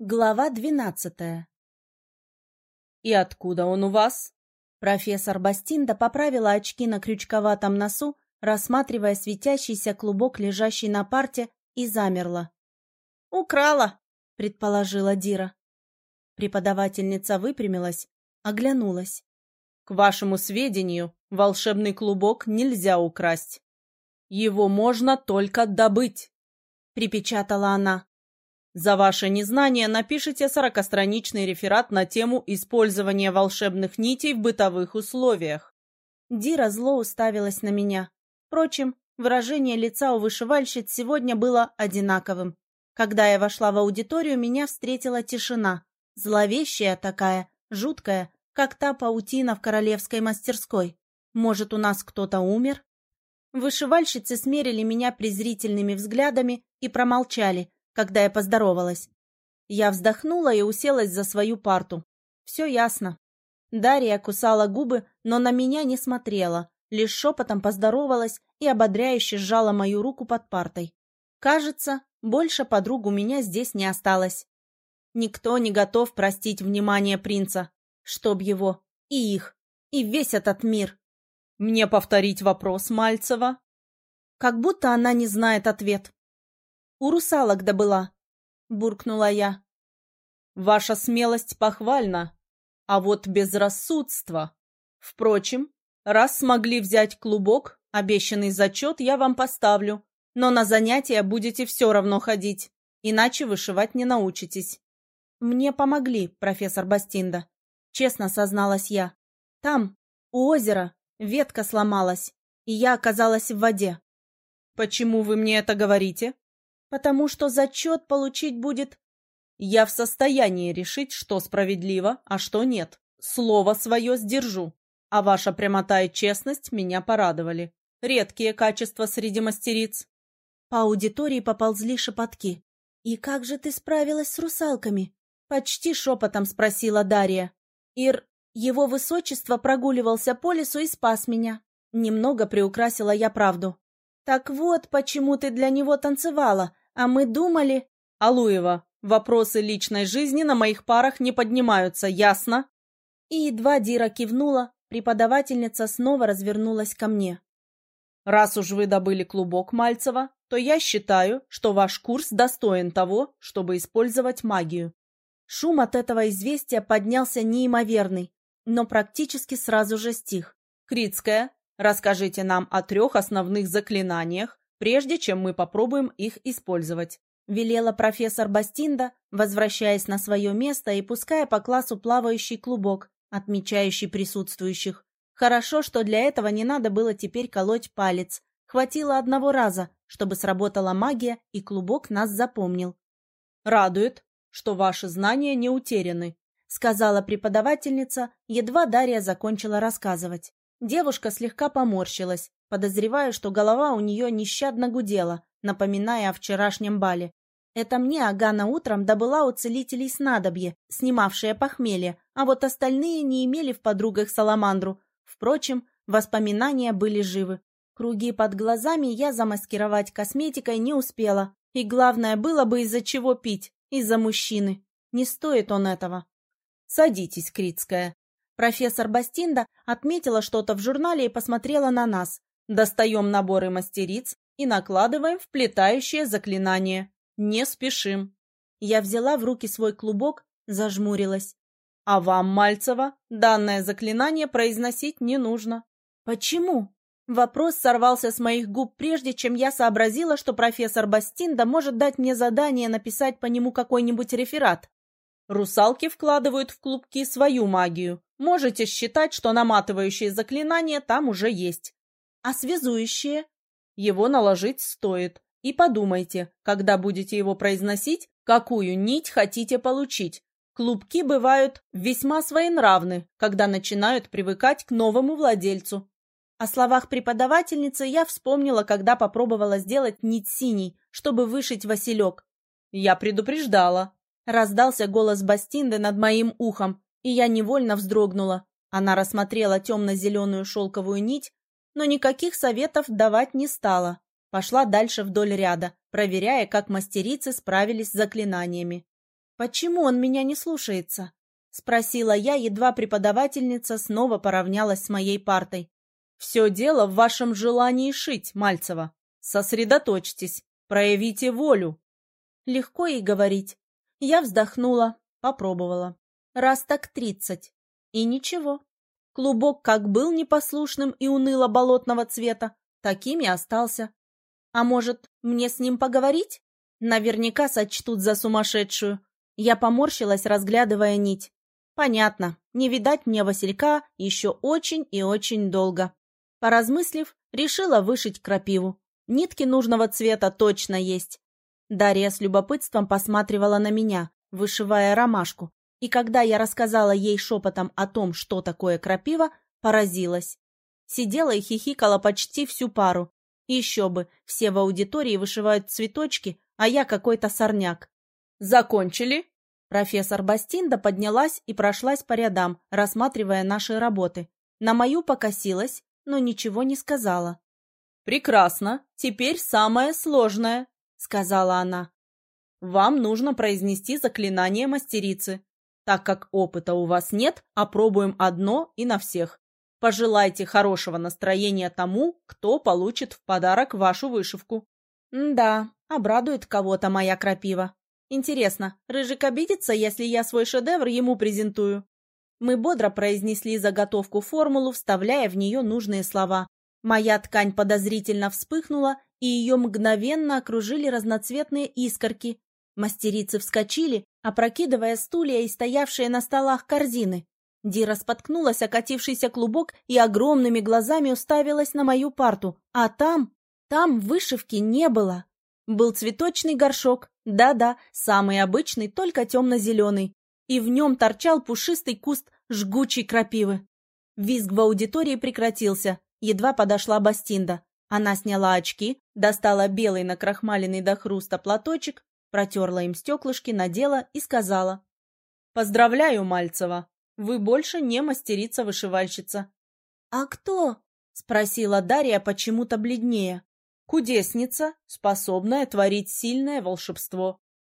Глава двенадцатая. «И откуда он у вас?» Профессор Бастинда поправила очки на крючковатом носу, рассматривая светящийся клубок, лежащий на парте, и замерла. «Украла», — предположила Дира. Преподавательница выпрямилась, оглянулась. «К вашему сведению, волшебный клубок нельзя украсть. Его можно только добыть», — припечатала она. За ваше незнание напишите сорокастраничный реферат на тему использования волшебных нитей в бытовых условиях. Дира зло уставилась на меня. Впрочем, выражение лица у вышивальщиц сегодня было одинаковым. Когда я вошла в аудиторию, меня встретила тишина. Зловещая такая, жуткая, как та паутина в королевской мастерской. Может, у нас кто-то умер? Вышивальщицы смерили меня презрительными взглядами и промолчали, когда я поздоровалась. Я вздохнула и уселась за свою парту. Все ясно. Дарья кусала губы, но на меня не смотрела, лишь шепотом поздоровалась и ободряюще сжала мою руку под партой. Кажется, больше подруг у меня здесь не осталось. Никто не готов простить внимание принца. Чтоб его, и их, и весь этот мир. Мне повторить вопрос Мальцева? Как будто она не знает ответ. У русалок добыла, — буркнула я. Ваша смелость похвальна, а вот безрассудство. Впрочем, раз смогли взять клубок, обещанный зачет я вам поставлю, но на занятия будете все равно ходить, иначе вышивать не научитесь. Мне помогли, профессор Бастинда, честно созналась я. Там, у озера, ветка сломалась, и я оказалась в воде. Почему вы мне это говорите? Потому что зачет получить будет... Я в состоянии решить, что справедливо, а что нет. Слово свое сдержу. А ваша прямота и честность меня порадовали. Редкие качества среди мастериц. По аудитории поползли шепотки. «И как же ты справилась с русалками?» Почти шепотом спросила Дарья. «Ир, его высочество прогуливался по лесу и спас меня». Немного приукрасила я правду. «Так вот, почему ты для него танцевала, а мы думали... Алуева, вопросы личной жизни на моих парах не поднимаются, ясно? И едва Дира кивнула, преподавательница снова развернулась ко мне. Раз уж вы добыли клубок Мальцева, то я считаю, что ваш курс достоин того, чтобы использовать магию. Шум от этого известия поднялся неимоверный, но практически сразу же стих. Критская, расскажите нам о трех основных заклинаниях, прежде чем мы попробуем их использовать», — велела профессор Бастинда, возвращаясь на свое место и пуская по классу плавающий клубок, отмечающий присутствующих. Хорошо, что для этого не надо было теперь колоть палец. Хватило одного раза, чтобы сработала магия, и клубок нас запомнил. «Радует, что ваши знания не утеряны», — сказала преподавательница, едва Дарья закончила рассказывать. Девушка слегка поморщилась, подозревая, что голова у нее нещадно гудела, напоминая о вчерашнем бале. Это мне Агана утром добыла у целителей снадобье, снимавшее похмелье, а вот остальные не имели в подругах саламандру. Впрочем, воспоминания были живы. Круги под глазами я замаскировать косметикой не успела. И главное, было бы из-за чего пить. Из-за мужчины. Не стоит он этого. «Садитесь, Критская», Профессор Бастинда отметила что-то в журнале и посмотрела на нас. Достаем наборы мастериц и накладываем вплетающее заклинание. Не спешим. Я взяла в руки свой клубок, зажмурилась. А вам, Мальцева, данное заклинание произносить не нужно. Почему? Вопрос сорвался с моих губ, прежде чем я сообразила, что профессор Бастинда может дать мне задание написать по нему какой-нибудь реферат. Русалки вкладывают в клубки свою магию. Можете считать, что наматывающее заклинание там уже есть. А связующее? Его наложить стоит. И подумайте, когда будете его произносить, какую нить хотите получить. Клубки бывают весьма своенравны, когда начинают привыкать к новому владельцу. О словах преподавательницы я вспомнила, когда попробовала сделать нить синей, чтобы вышить василек. Я предупреждала, Раздался голос Бастинды над моим ухом, и я невольно вздрогнула. Она рассмотрела темно-зеленую шелковую нить, но никаких советов давать не стала. Пошла дальше вдоль ряда, проверяя, как мастерицы справились с заклинаниями. Почему он меня не слушается? Спросила я, едва преподавательница снова поравнялась с моей партой. Все дело в вашем желании шить, Мальцева. Сосредоточьтесь, проявите волю. Легко и говорить. Я вздохнула, попробовала. Раз так тридцать. И ничего. Клубок как был непослушным и уныло болотного цвета, таким и остался. А может, мне с ним поговорить? Наверняка сочтут за сумасшедшую. Я поморщилась, разглядывая нить. Понятно, не видать мне Василька еще очень и очень долго. Поразмыслив, решила вышить крапиву. Нитки нужного цвета точно есть. Дарья с любопытством посматривала на меня, вышивая ромашку. И когда я рассказала ей шепотом о том, что такое крапива, поразилась. Сидела и хихикала почти всю пару. Еще бы, все в аудитории вышивают цветочки, а я какой-то сорняк. «Закончили?» Профессор Бастинда поднялась и прошлась по рядам, рассматривая наши работы. На мою покосилась, но ничего не сказала. «Прекрасно. Теперь самое сложное», — сказала она. «Вам нужно произнести заклинание мастерицы. Так как опыта у вас нет, опробуем одно и на всех. Пожелайте хорошего настроения тому, кто получит в подарок вашу вышивку». «Да, обрадует кого-то моя крапива. Интересно, Рыжик обидится, если я свой шедевр ему презентую?» Мы бодро произнесли заготовку-формулу, вставляя в нее нужные слова. Моя ткань подозрительно вспыхнула, и ее мгновенно окружили разноцветные искорки. Мастерицы вскочили, опрокидывая стулья и стоявшие на столах корзины. Дира споткнулась, окатившийся клубок, и огромными глазами уставилась на мою парту. А там... там вышивки не было. Был цветочный горшок, да-да, самый обычный, только темно-зеленый и в нем торчал пушистый куст жгучей крапивы. Визг в аудитории прекратился, едва подошла Бастинда. Она сняла очки, достала белый накрахмаленный до хруста платочек, протерла им стеклышки, надела и сказала. «Поздравляю, Мальцева, вы больше не мастерица-вышивальщица». «А кто?» — спросила Дарья почему-то бледнее. «Кудесница, способная творить сильное волшебство.